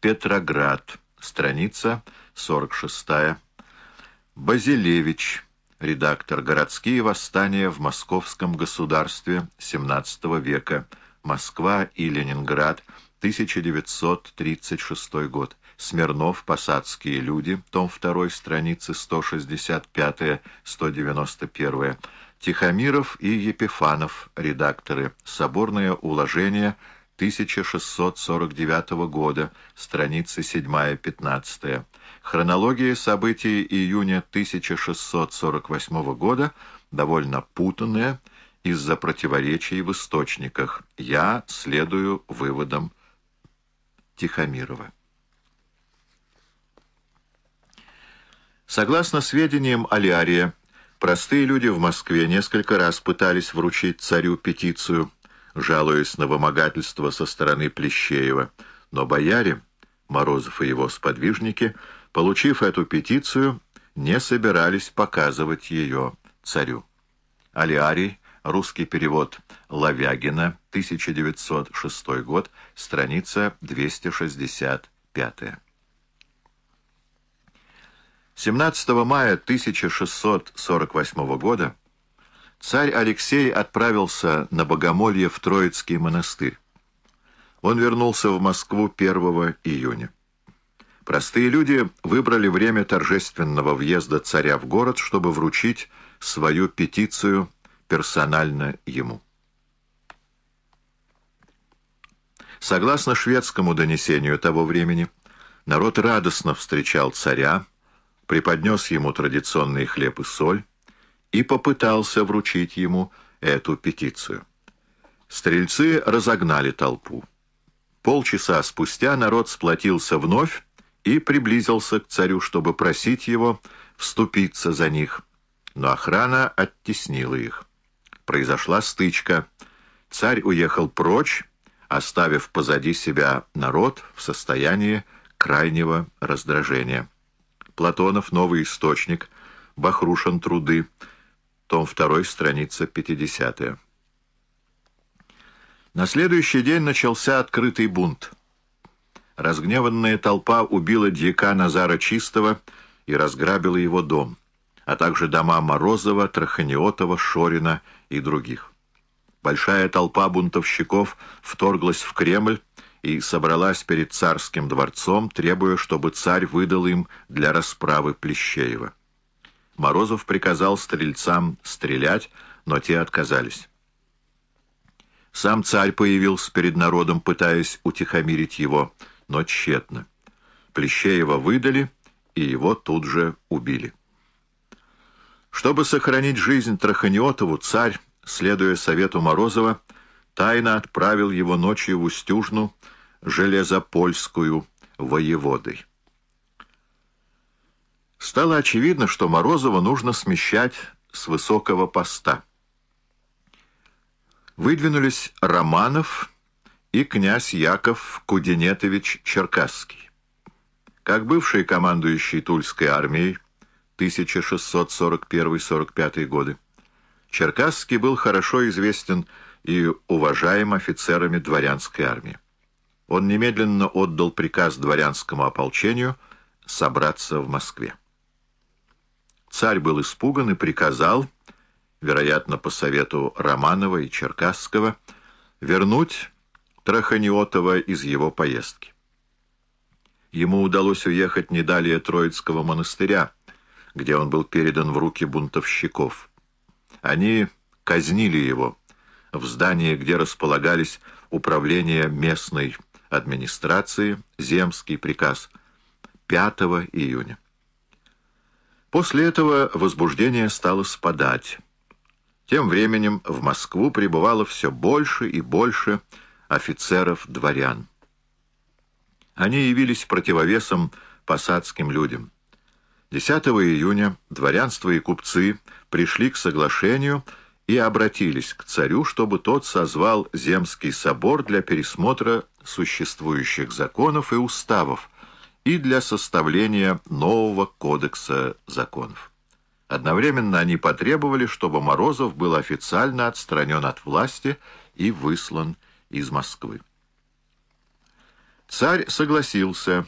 Петроград. Страница 46. Базилевич. Редактор. Городские восстания в Московском государстве XVII века. Москва и Ленинград. 1936 год. Смирнов, «Посадские люди», том 2, страницы 165-191. Тихомиров и Епифанов, редакторы. Соборное уложение 1649 года, страницы 7-15. Хронология событий июня 1648 года довольно путанная из-за противоречий в источниках. Я следую выводам Тихомирова. Согласно сведениям Алиария, простые люди в Москве несколько раз пытались вручить царю петицию, жалуясь на вымогательство со стороны Плещеева, но бояре, Морозов и его сподвижники, получив эту петицию, не собирались показывать ее царю. Алиарий, русский перевод Лавягина, 1906 год, страница 265. 17 мая 1648 года царь Алексей отправился на богомолье в Троицкий монастырь. Он вернулся в Москву 1 июня. Простые люди выбрали время торжественного въезда царя в город, чтобы вручить свою петицию персонально ему. Согласно шведскому донесению того времени, народ радостно встречал царя, преподнес ему традиционный хлеб и соль и попытался вручить ему эту петицию. Стрельцы разогнали толпу. Полчаса спустя народ сплотился вновь и приблизился к царю, чтобы просить его вступиться за них. Но охрана оттеснила их. Произошла стычка. Царь уехал прочь, оставив позади себя народ в состоянии крайнего раздражения. Платонов «Новый источник», Бахрушин «Труды», том 2, страница 50. На следующий день начался открытый бунт. Разгневанная толпа убила дьяка Назара Чистого и разграбила его дом, а также дома Морозова, Траханиотова, Шорина и других. Большая толпа бунтовщиков вторглась в Кремль и собралась перед царским дворцом, требуя, чтобы царь выдал им для расправы Плещеева. Морозов приказал стрельцам стрелять, но те отказались. Сам царь появился перед народом, пытаясь утихомирить его, но тщетно. Плещеева выдали, и его тут же убили. Чтобы сохранить жизнь Траханиотову, царь, следуя совету Морозова, тайно отправил его ночью в Устюжну, Железопольскую, воеводой. Стало очевидно, что Морозова нужно смещать с высокого поста. Выдвинулись Романов и князь Яков Кудинетович Черкасский. Как бывший командующий Тульской армией 1641-45 годы, Черкасский был хорошо известен и уважаем офицерами дворянской армии. Он немедленно отдал приказ дворянскому ополчению собраться в Москве. Царь был испуган и приказал, вероятно, по совету Романова и Черкасского, вернуть Траханиотова из его поездки. Ему удалось уехать не далее Троицкого монастыря, где он был передан в руки бунтовщиков. Они казнили его, в здании, где располагались управления местной администрации, земский приказ 5 июня. После этого возбуждение стало спадать. Тем временем в Москву прибывало все больше и больше офицеров-дворян. Они явились противовесом посадским людям. 10 июня дворянство и купцы пришли к соглашению и обратились к царю, чтобы тот созвал Земский собор для пересмотра существующих законов и уставов и для составления нового кодекса законов. Одновременно они потребовали, чтобы Морозов был официально отстранен от власти и выслан из Москвы. Царь согласился